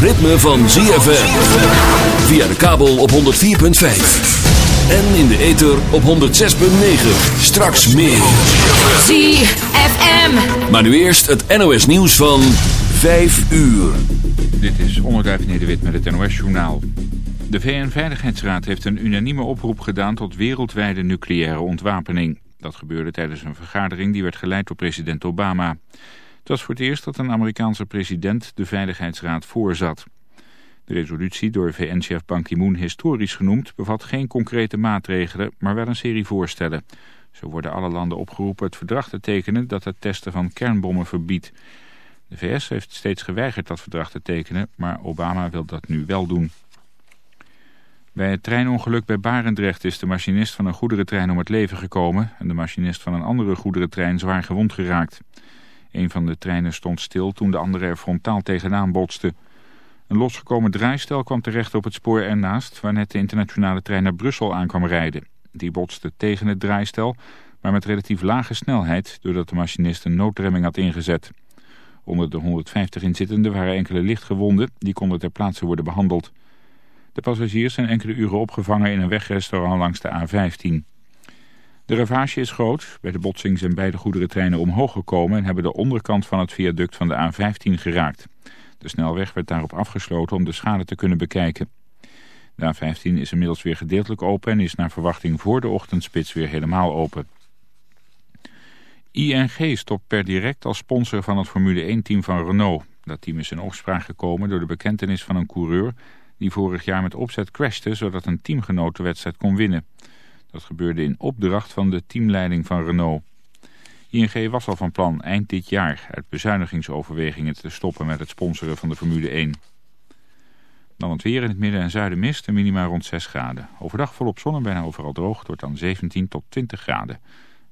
van ZFM. Via de kabel op 104.5. En in de ether op 106.9. Straks meer. ZFM. Maar nu eerst het NOS nieuws van 5 uur. Dit is Onderduif Nederwit met het NOS journaal. De VN-veiligheidsraad heeft een unanieme oproep gedaan tot wereldwijde nucleaire ontwapening. Dat gebeurde tijdens een vergadering die werd geleid door president Obama. Het was voor het eerst dat een Amerikaanse president de Veiligheidsraad voorzat. De resolutie, door VN-chef Ban Ki-moon historisch genoemd, bevat geen concrete maatregelen, maar wel een serie voorstellen. Zo worden alle landen opgeroepen het verdrag te tekenen dat het testen van kernbommen verbiedt. De VS heeft steeds geweigerd dat verdrag te tekenen, maar Obama wil dat nu wel doen. Bij het treinongeluk bij Barendrecht is de machinist van een goederentrein om het leven gekomen en de machinist van een andere goederentrein zwaar gewond geraakt. Een van de treinen stond stil toen de andere er frontaal tegenaan botste. Een losgekomen draaistel kwam terecht op het spoor ernaast... waar net de internationale trein naar Brussel aankwam rijden. Die botste tegen het draaistel, maar met relatief lage snelheid... doordat de machinist een noodremming had ingezet. Onder de 150 inzittenden waren enkele lichtgewonden... die konden ter plaatse worden behandeld. De passagiers zijn enkele uren opgevangen in een wegrestaurant langs de A15. De ravage is groot. Bij de botsing zijn beide goederentreinen omhoog gekomen... en hebben de onderkant van het viaduct van de A15 geraakt. De snelweg werd daarop afgesloten om de schade te kunnen bekijken. De A15 is inmiddels weer gedeeltelijk open en is naar verwachting voor de ochtendspits weer helemaal open. ING stopt per direct als sponsor van het Formule 1-team van Renault. Dat team is in opspraak gekomen door de bekentenis van een coureur... die vorig jaar met opzet crashte zodat een teamgenoot de wedstrijd kon winnen. Dat gebeurde in opdracht van de teamleiding van Renault. ING was al van plan eind dit jaar uit bezuinigingsoverwegingen te stoppen met het sponsoren van de Formule 1. Dan het weer in het midden en zuiden mist en minima rond 6 graden. Overdag volop zon en bijna overal droog. Wordt dan 17 tot 20 graden.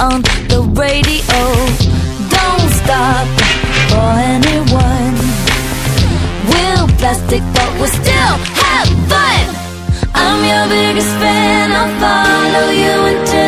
on the radio. Don't stop for anyone. We're plastic, but we still have fun. I'm your biggest fan. I'll follow you until.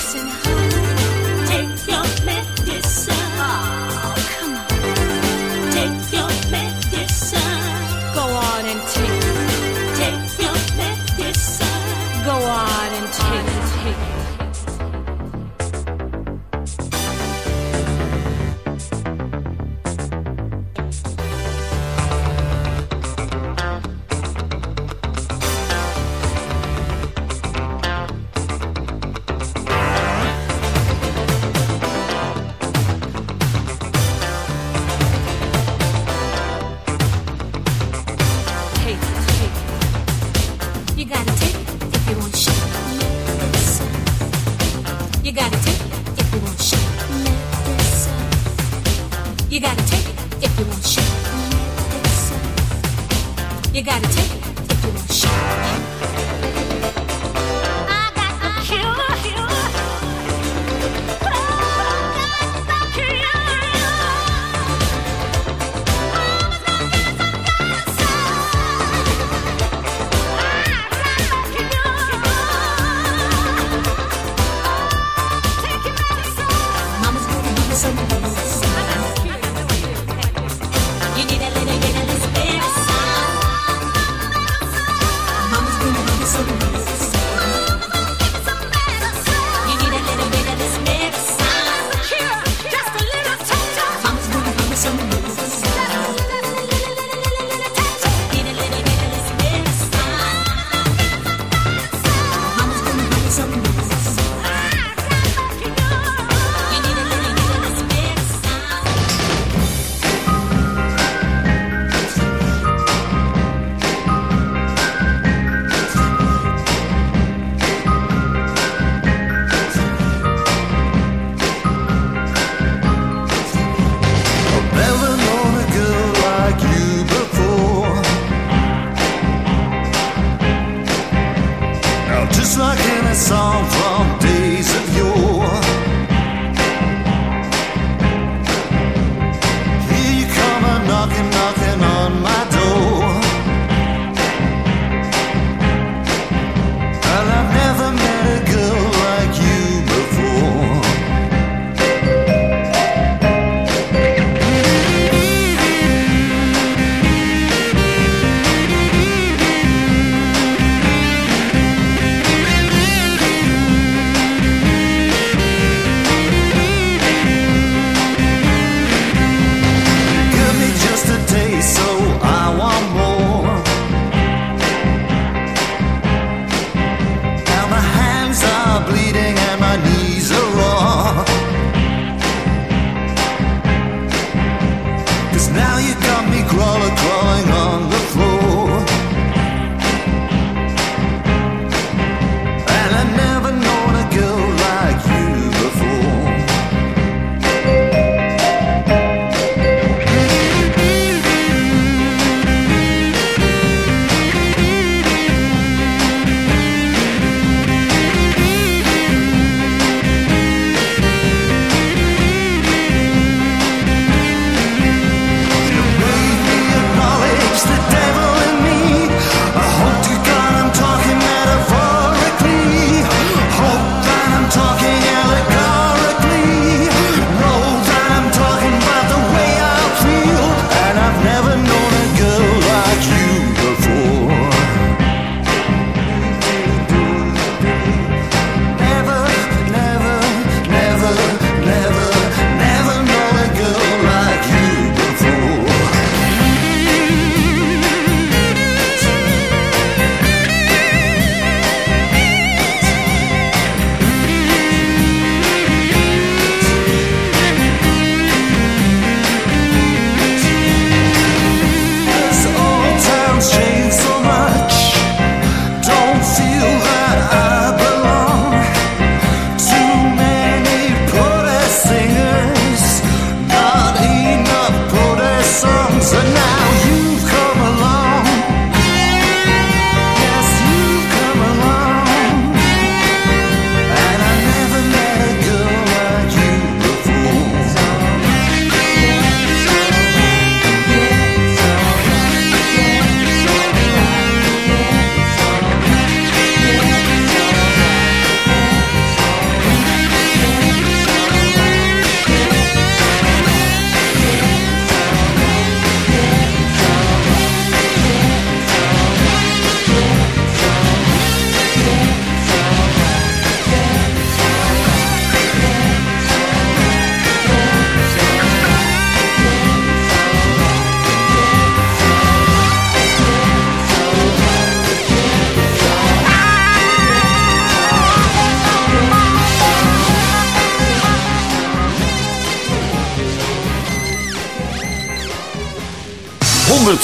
listen high.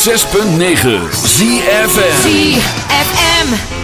106.9 ZFM ZFM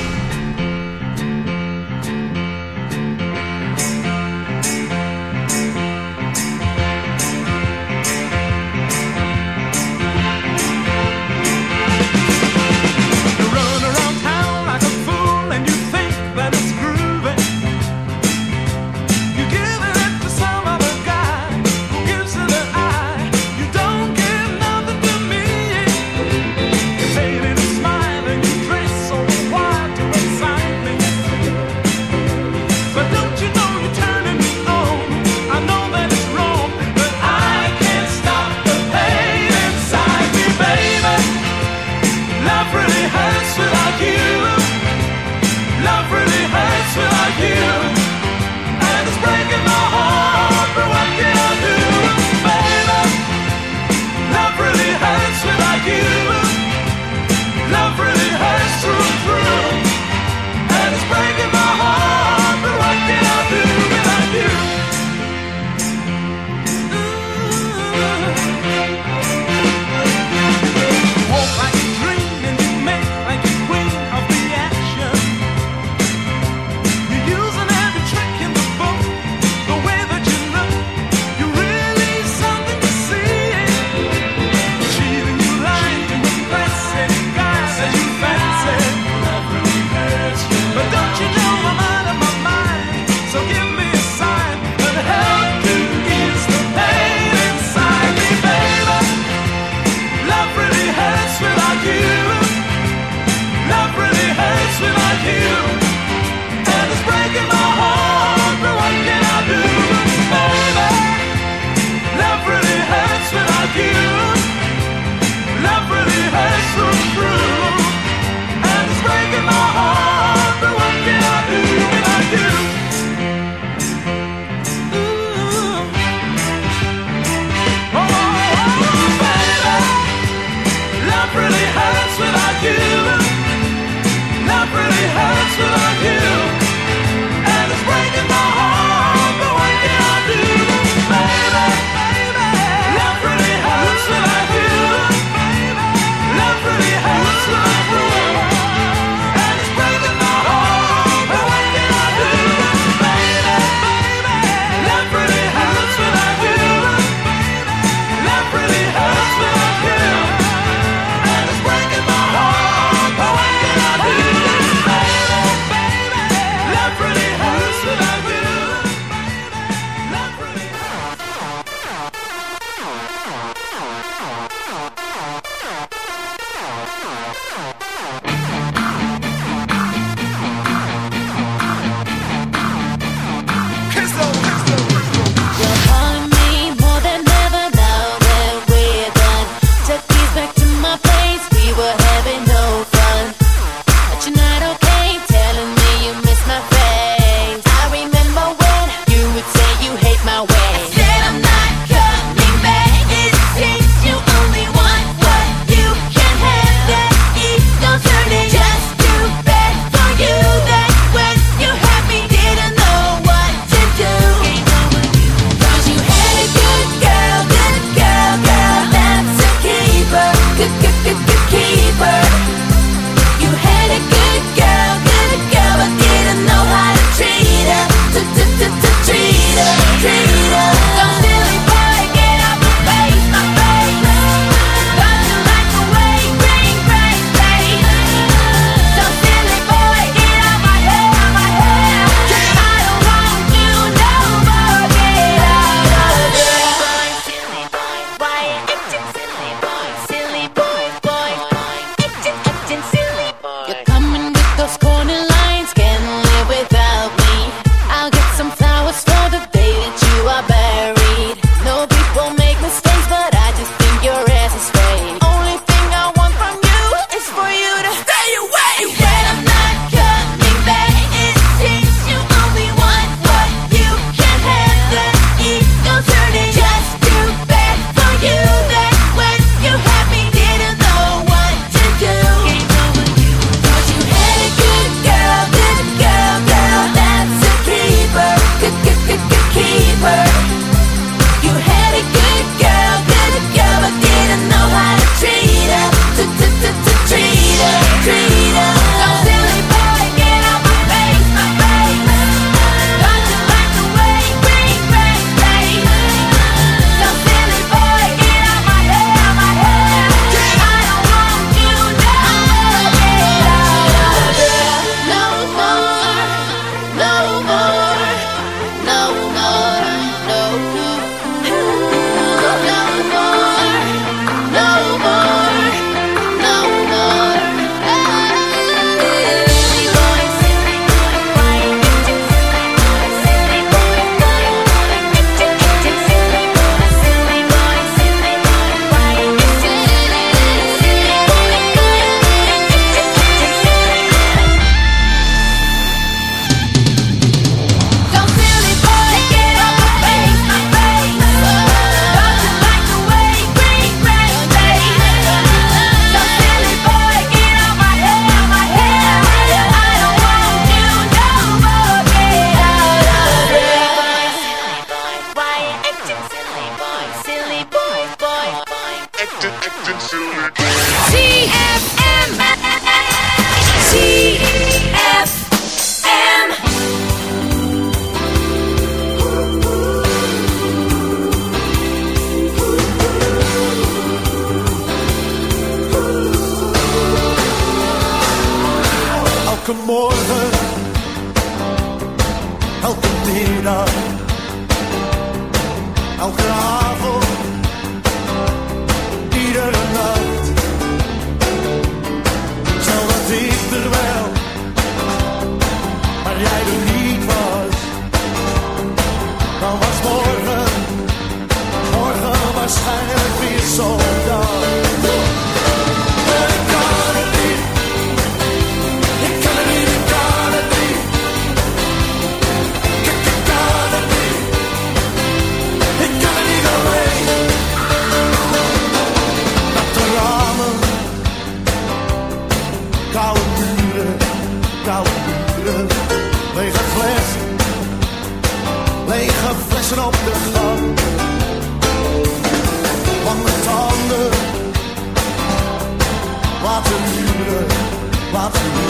laten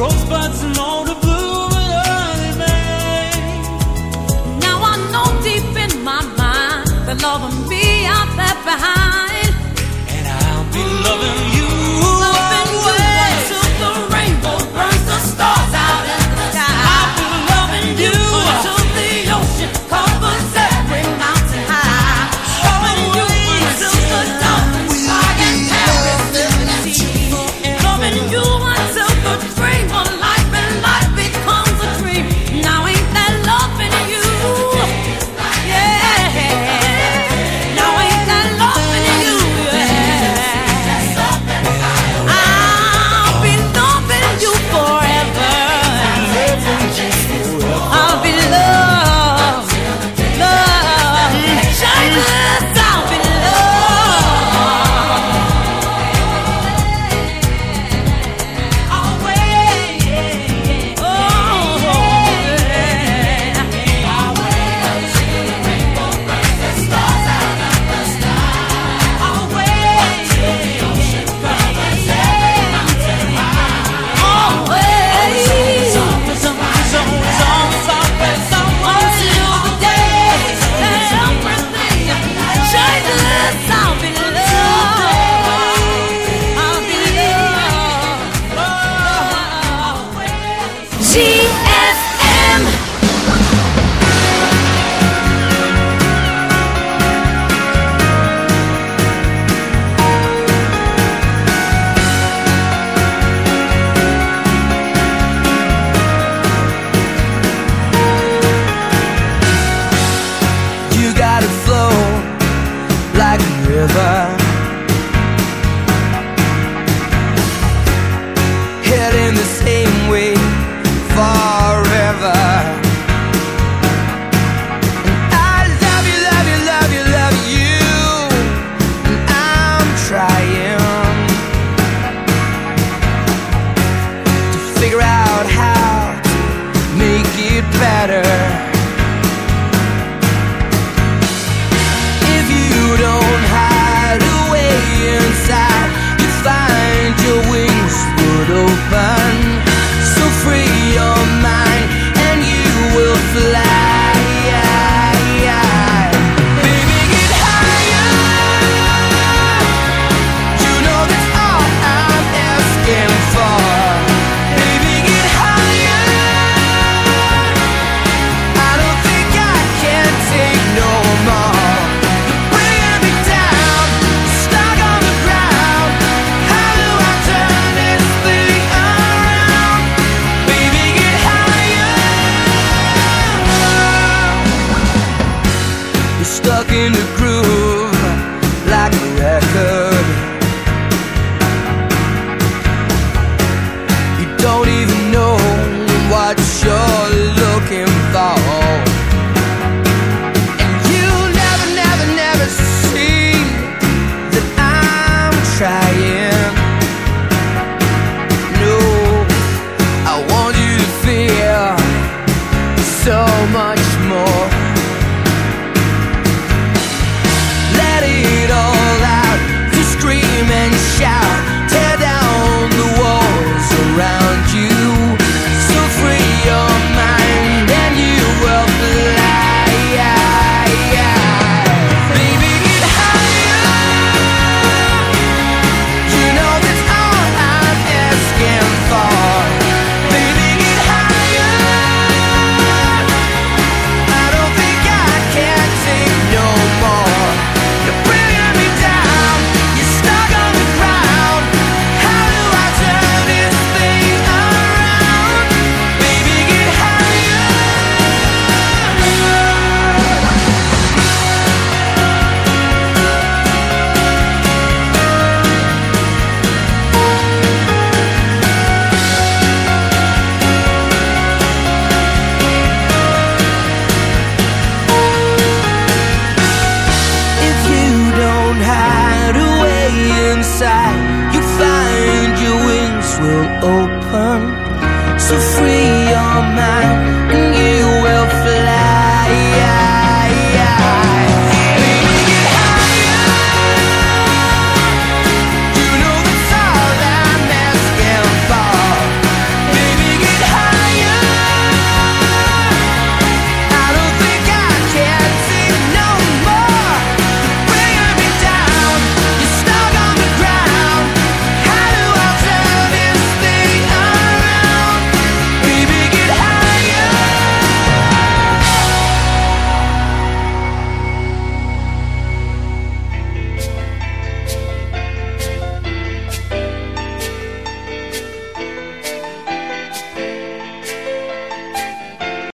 Rosebuds